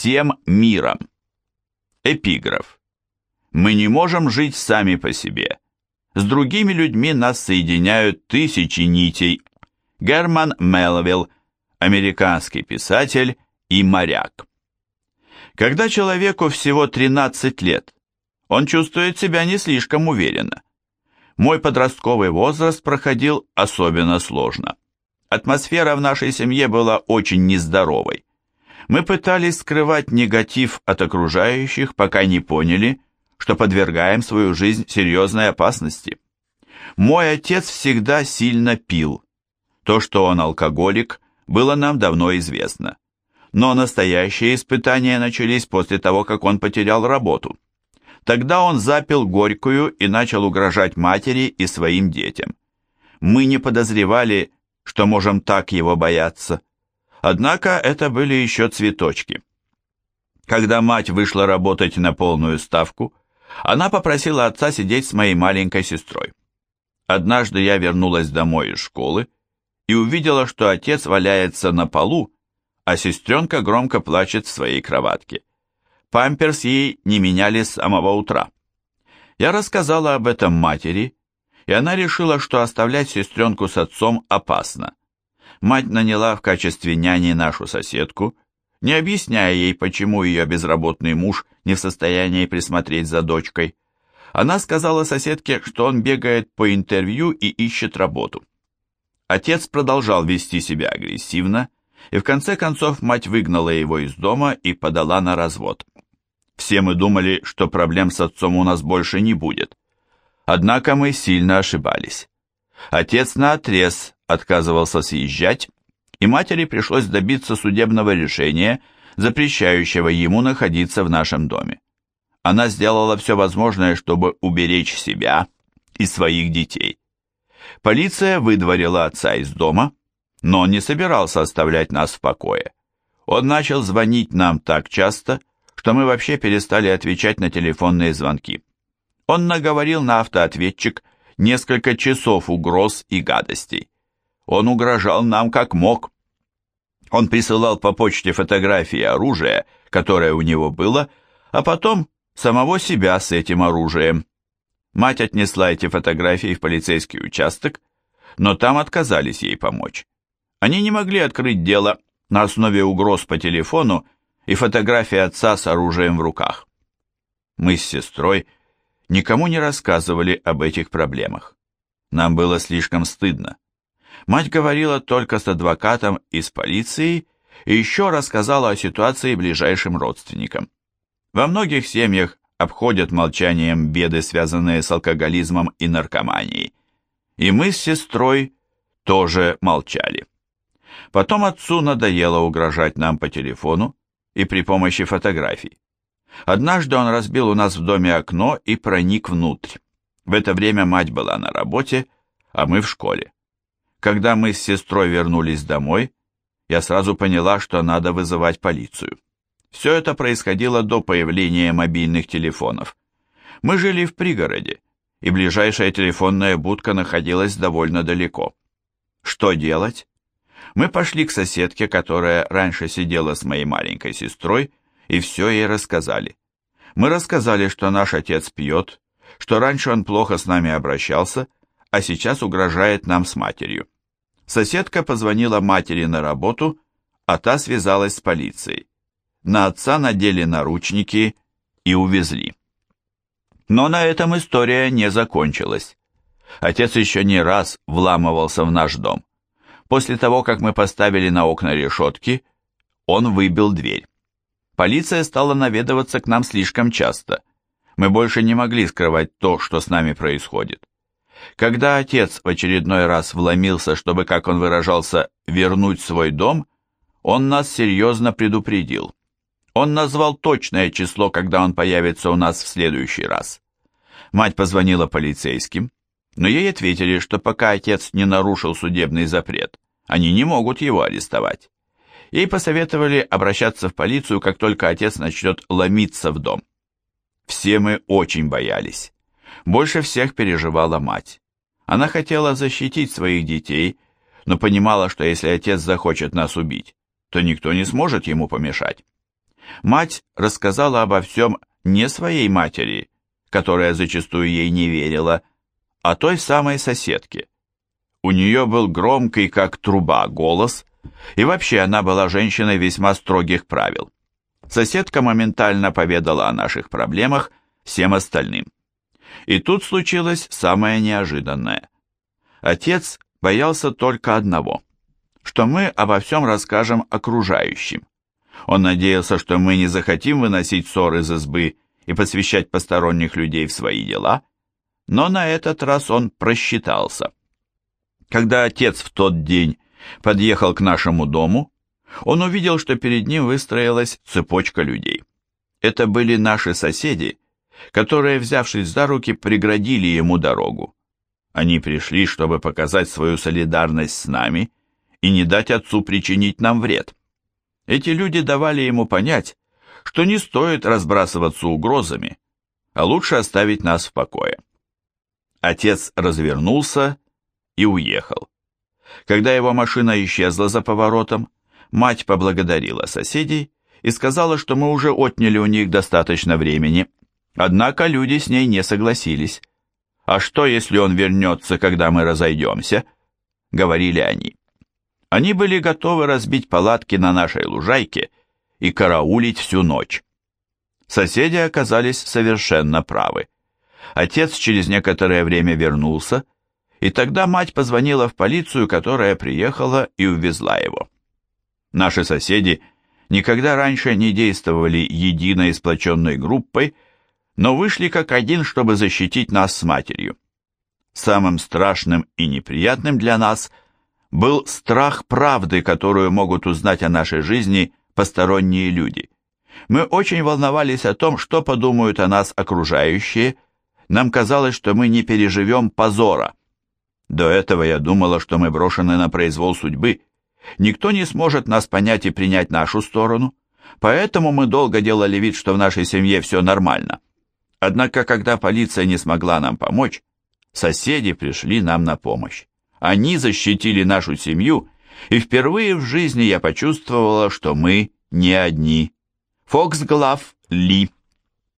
всем миром. Эпиграф. Мы не можем жить сами по себе. С другими людьми нас соединяют тысячи нитей. Герман Мелвилл, американский писатель и моряк. Когда человеку всего 13 лет, он чувствует себя не слишком уверенно. Мой подростковый возраст проходил особенно сложно. Атмосфера в нашей семье была очень нездоровой. Мы пытались скрывать негатив от окружающих, пока не поняли, что подвергаем свою жизнь серьезной опасности. Мой отец всегда сильно пил. То, что он алкоголик, было нам давно известно. Но настоящие испытания начались после того, как он потерял работу. Тогда он запил горькую и начал угрожать матери и своим детям. Мы не подозревали, что можем так его бояться. Однако это были еще цветочки. Когда мать вышла работать на полную ставку, она попросила отца сидеть с моей маленькой сестрой. Однажды я вернулась домой из школы и увидела, что отец валяется на полу, а сестренка громко плачет в своей кроватке. Памперс ей не меняли с самого утра. Я рассказала об этом матери, и она решила, что оставлять сестренку с отцом опасно. Мать наняла в качестве няни нашу соседку, не объясняя ей, почему ее безработный муж не в состоянии присмотреть за дочкой. Она сказала соседке, что он бегает по интервью и ищет работу. Отец продолжал вести себя агрессивно, и в конце концов мать выгнала его из дома и подала на развод. Все мы думали, что проблем с отцом у нас больше не будет. Однако мы сильно ошибались. Отец наотрез отказывался съезжать, и матери пришлось добиться судебного решения, запрещающего ему находиться в нашем доме. Она сделала все возможное, чтобы уберечь себя и своих детей. Полиция выдворила отца из дома, но он не собирался оставлять нас в покое. Он начал звонить нам так часто, что мы вообще перестали отвечать на телефонные звонки. Он наговорил на автоответчик несколько часов угроз и гадостей. Он угрожал нам как мог. Он присылал по почте фотографии оружия, которое у него было, а потом самого себя с этим оружием. Мать отнесла эти фотографии в полицейский участок, но там отказались ей помочь. Они не могли открыть дело на основе угроз по телефону и фотографии отца с оружием в руках. Мы с сестрой никому не рассказывали об этих проблемах. Нам было слишком стыдно. Мать говорила только с адвокатом из полиции и еще рассказала о ситуации ближайшим родственникам. Во многих семьях обходят молчанием беды, связанные с алкоголизмом и наркоманией. И мы с сестрой тоже молчали. Потом отцу надоело угрожать нам по телефону и при помощи фотографий. Однажды он разбил у нас в доме окно и проник внутрь. В это время мать была на работе, а мы в школе. Когда мы с сестрой вернулись домой, я сразу поняла, что надо вызывать полицию. Все это происходило до появления мобильных телефонов. Мы жили в пригороде, и ближайшая телефонная будка находилась довольно далеко. Что делать? Мы пошли к соседке, которая раньше сидела с моей маленькой сестрой, и все ей рассказали. Мы рассказали, что наш отец пьет, что раньше он плохо с нами обращался, а сейчас угрожает нам с матерью. Соседка позвонила матери на работу, а та связалась с полицией. На отца надели наручники и увезли. Но на этом история не закончилась. Отец еще не раз вламывался в наш дом. После того, как мы поставили на окна решетки, он выбил дверь. Полиция стала наведываться к нам слишком часто. Мы больше не могли скрывать то, что с нами происходит. Когда отец в очередной раз вломился, чтобы, как он выражался, вернуть свой дом, он нас серьезно предупредил. Он назвал точное число, когда он появится у нас в следующий раз. Мать позвонила полицейским, но ей ответили, что пока отец не нарушил судебный запрет, они не могут его арестовать. Ей посоветовали обращаться в полицию, как только отец начнет ломиться в дом. Все мы очень боялись. Больше всех переживала мать. Она хотела защитить своих детей, но понимала, что если отец захочет нас убить, то никто не сможет ему помешать. Мать рассказала обо всем не своей матери, которая зачастую ей не верила, а той самой соседке. У нее был громкий, как труба, голос, и вообще она была женщиной весьма строгих правил. Соседка моментально поведала о наших проблемах всем остальным. И тут случилось самое неожиданное. Отец боялся только одного, что мы обо всем расскажем окружающим. Он надеялся, что мы не захотим выносить ссоры из избы и посвящать посторонних людей в свои дела, но на этот раз он просчитался. Когда отец в тот день подъехал к нашему дому, он увидел, что перед ним выстроилась цепочка людей. Это были наши соседи, которые, взявшись за руки, преградили ему дорогу. Они пришли, чтобы показать свою солидарность с нами и не дать отцу причинить нам вред. Эти люди давали ему понять, что не стоит разбрасываться угрозами, а лучше оставить нас в покое. Отец развернулся и уехал. Когда его машина исчезла за поворотом, мать поблагодарила соседей и сказала, что мы уже отняли у них достаточно времени, однако люди с ней не согласились. «А что, если он вернется, когда мы разойдемся?» — говорили они. Они были готовы разбить палатки на нашей лужайке и караулить всю ночь. Соседи оказались совершенно правы. Отец через некоторое время вернулся, и тогда мать позвонила в полицию, которая приехала и увезла его. Наши соседи никогда раньше не действовали единой сплоченной группой, но вышли как один, чтобы защитить нас с матерью. Самым страшным и неприятным для нас был страх правды, которую могут узнать о нашей жизни посторонние люди. Мы очень волновались о том, что подумают о нас окружающие. Нам казалось, что мы не переживем позора. До этого я думала, что мы брошены на произвол судьбы. Никто не сможет нас понять и принять нашу сторону. Поэтому мы долго делали вид, что в нашей семье все нормально. Однако, когда полиция не смогла нам помочь, соседи пришли нам на помощь. Они защитили нашу семью, и впервые в жизни я почувствовала, что мы не одни. Фоксглав Ли